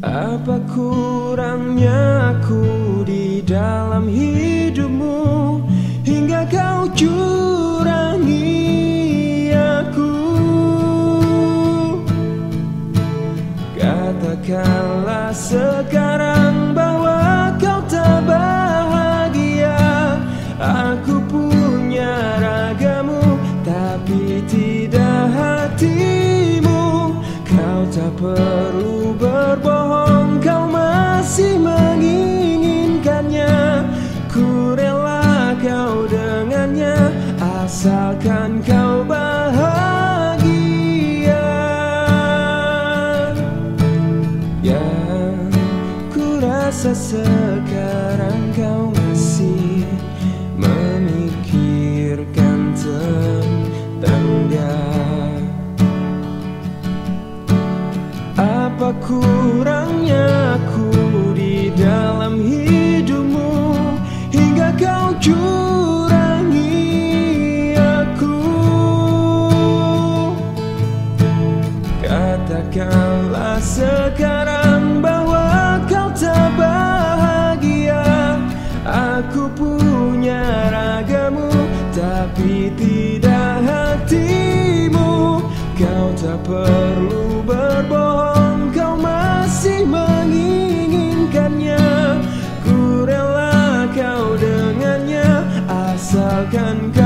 Apa kurangnya aku di dalam hidupmu? Hingga kau curangi aku. Katakanlah Asalkan kau bahagia. Yang ku rasa sekarang kau masih Memikirkan tentang dia. Apa kurangnya aku di dalam hidupmu Katakanlah sekarang bahwa kau tak bahagia. Aku punya ragamu tapi tidak hatimu. Kau tak perlu berbohong Kau masih menginginkannya. Ku rela kau dengannya Asalkan kau